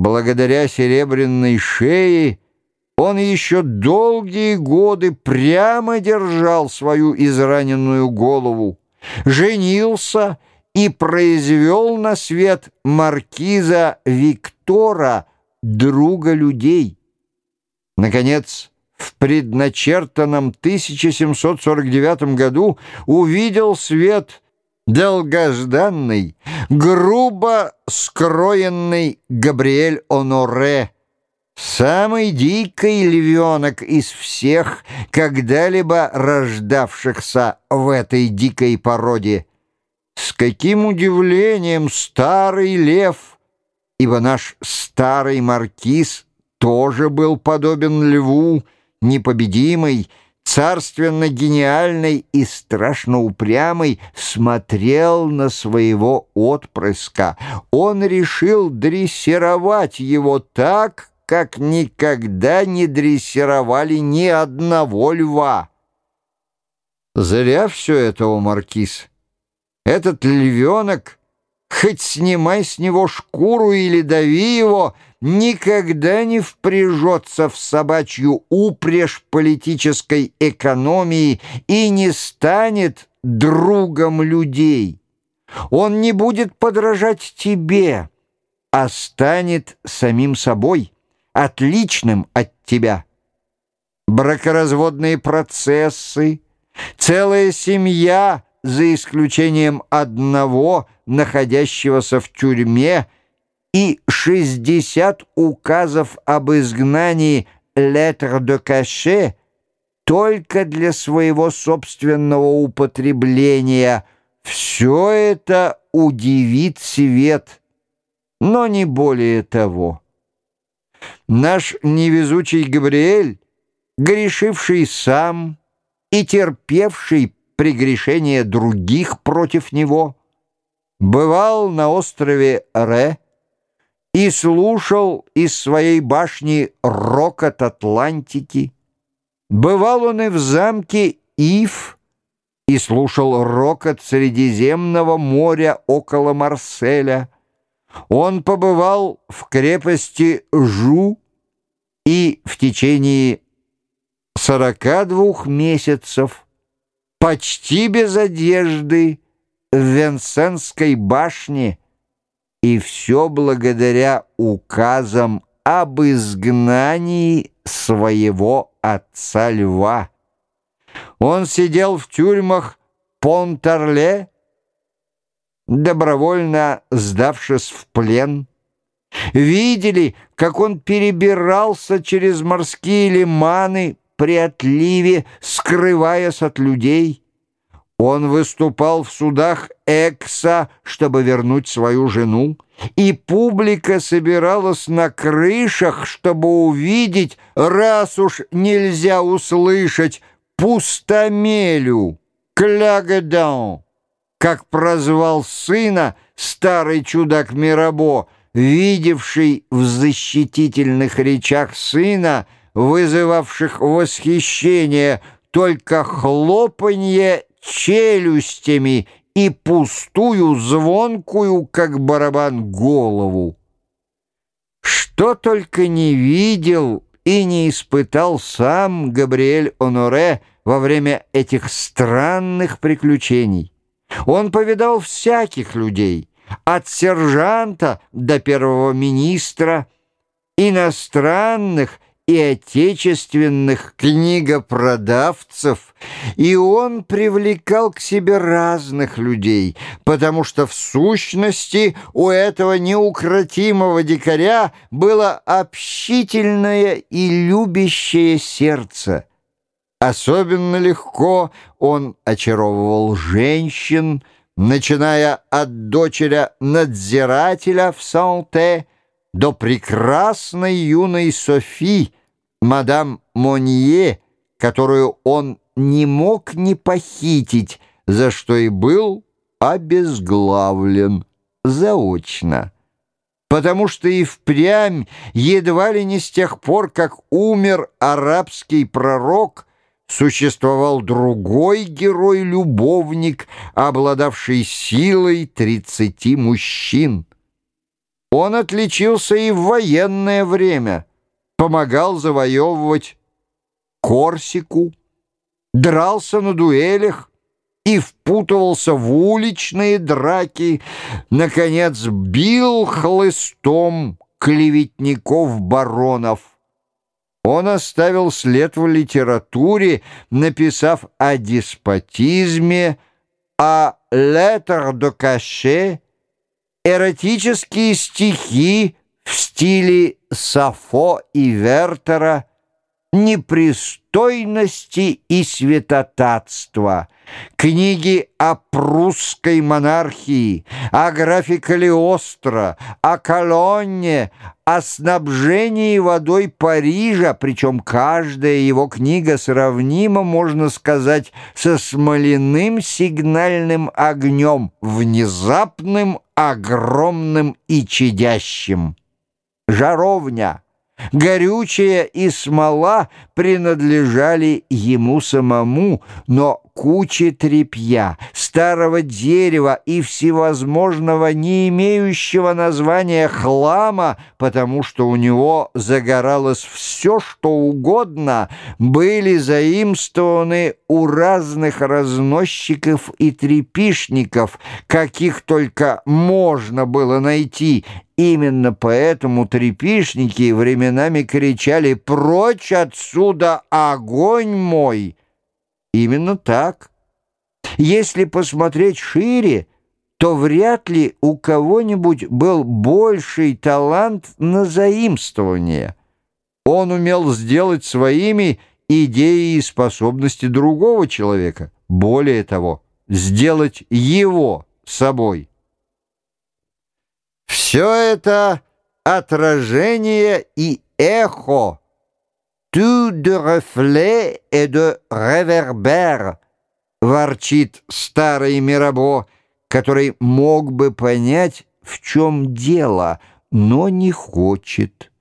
Благодаря серебряной шее он еще долгие годы прямо держал свою израненную голову, женился и произвел на свет маркиза Виктора, друга людей. Наконец, в предначертанном 1749 году увидел свет долгожданный, грубо скроенный Габриэль Оноре, самый дикий львенок из всех, когда-либо рождавшихся в этой дикой породе. С каким удивлением старый лев, ибо наш старый маркиз тоже был подобен льву, непобедимый, царственно гениальный и страшно упрямый, смотрел на своего отпрыска. Он решил дрессировать его так, как никогда не дрессировали ни одного льва. Зря все это, о маркиз. Этот львенок, хоть снимай с него шкуру или дави его — никогда не впряжется в собачью упряжь политической экономии и не станет другом людей. Он не будет подражать тебе, а станет самим собой, отличным от тебя. Бракоразводные процессы, целая семья, за исключением одного, находящегося в тюрьме, и 60 указов об изгнании «lettre de cachet» только для своего собственного употребления. Все это удивит свет, но не более того. Наш невезучий Габриэль, грешивший сам и терпевший прегрешения других против него, бывал на острове Ре, и слушал из своей башни рокот Атлантики. Бывал он и в замке Ив и слушал рокот Средиземного моря около Марселя. Он побывал в крепости Жу и в течение сорока двух месяцев почти без одежды в Венсенской башне и все благодаря указам об изгнании своего отца льва. Он сидел в тюрьмах Понтарле, добровольно сдавшись в плен. Видели, как он перебирался через морские лиманы при отливе, скрываясь от людей. Он выступал в судах Экса, чтобы вернуть свою жену, и публика собиралась на крышах, чтобы увидеть, раз уж нельзя услышать, пустомелю, клягадан, как прозвал сына старый чудак Мирабо, видевший в защитительных речах сына, вызывавших восхищение, только хлопанье челюстями и пустую, звонкую, как барабан, голову. Что только не видел и не испытал сам Габриэль Оноре во время этих странных приключений. Он повидал всяких людей, от сержанта до первого министра, иностранных и отечественных книгопродавцев, и он привлекал к себе разных людей, потому что в сущности у этого неукротимого дикаря было общительное и любящее сердце. Особенно легко он очаровывал женщин, начиная от дочеря надзирателя в Санте до прекрасной юной Софи, мадам Монье, которую он не мог не похитить, за что и был обезглавлен заочно. Потому что и впрямь, едва ли не с тех пор, как умер арабский пророк, существовал другой герой-любовник, обладавший силой тридцати мужчин. Он отличился и в военное время, помогал завоевывать Корсику, дрался на дуэлях и впутывался в уличные драки, наконец бил хлыстом клеветников-баронов. Он оставил след в литературе, написав о деспотизме, о «Lettre de cachet», эротические стихи в стиле Сафо и Вертера, непристойности и святотатства, книги о прусской монархии, о графе Калиостро, о Колонне, о снабжении водой Парижа, причем каждая его книга сравнима, можно сказать, со смоляным сигнальным огнем, внезапным, огромным и чадящим. Жаровня — Горючее и смола принадлежали ему самому, но куча тряпья, старого дерева и всевозможного не имеющего названия хлама, потому что у него загоралось все, что угодно, были заимствованы у разных разносчиков и трепишников, каких только можно было найти, Именно поэтому трепишники временами кричали «Прочь отсюда, огонь мой!» Именно так. Если посмотреть шире, то вряд ли у кого-нибудь был больший талант на заимствование. Он умел сделать своими идеи и способности другого человека. Более того, сделать его собой. Все это отражение и эхо. «Tout de reflet et de réverbère», — ворчит старый Мирабо, который мог бы понять, в чем дело, но не хочет.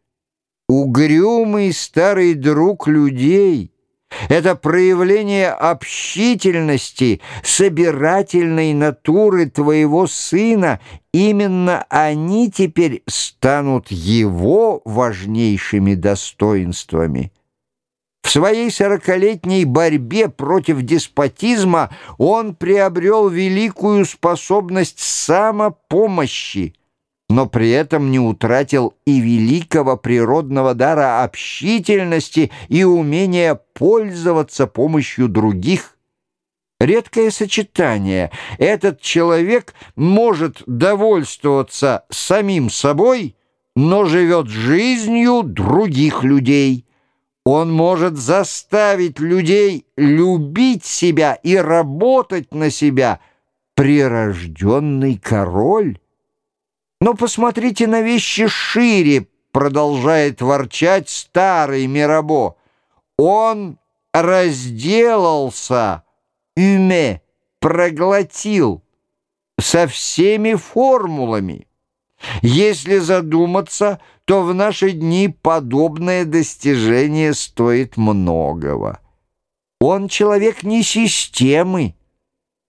Угрюмый старый друг людей — это проявление общительности, собирательной натуры твоего сына. Именно они теперь станут его важнейшими достоинствами. В своей сорокалетней борьбе против деспотизма он приобрел великую способность самопомощи но при этом не утратил и великого природного дара общительности и умения пользоваться помощью других. Редкое сочетание. Этот человек может довольствоваться самим собой, но живет жизнью других людей. Он может заставить людей любить себя и работать на себя. Прирожденный король. Но посмотрите на вещи шире, продолжает ворчать старый Мирабо. Он разделался, уме, проглотил со всеми формулами. Если задуматься, то в наши дни подобное достижение стоит многого. Он человек не системы,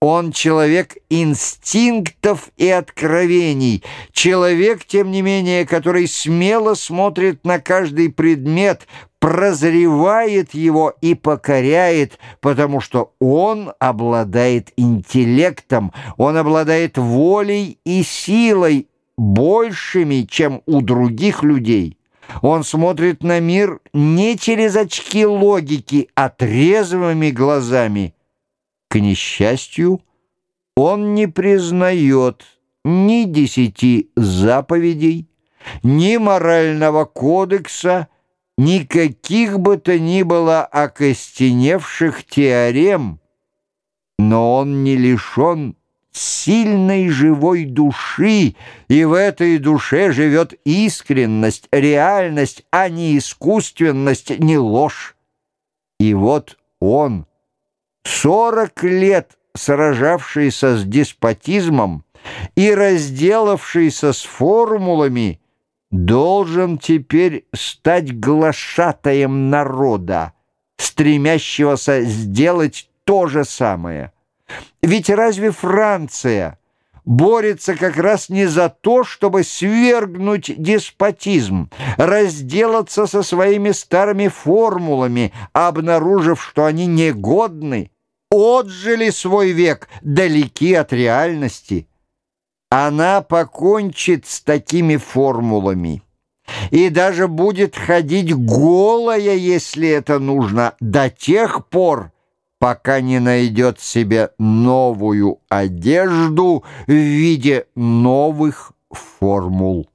он человек инстинктов и откровений, человек, тем не менее, который смело смотрит на каждый предмет, прозревает его и покоряет, потому что он обладает интеллектом, он обладает волей и силой большими, чем у других людей. Он смотрит на мир не через очки логики, а трезвыми глазами – к несчастью, он не признает ни десяти заповедей, ни морального кодекса, никаких бы то ни было окостеневших теорем, но он не лишен сильной живой души, и в этой душе живет искренность, реальность, а не искусственность, не ложь. И вот он — Сорок лет сражавшийся с деспотизмом и разделавшийся с формулами, должен теперь стать глашатаем народа, стремящегося сделать то же самое. Ведь разве Франция борется как раз не за то, чтобы свергнуть деспотизм, разделаться со своими старыми формулами, обнаружив, что они негодны, отжили свой век, далеки от реальности. Она покончит с такими формулами и даже будет ходить голая, если это нужно, до тех пор, пока не найдет себе новую одежду в виде новых формул.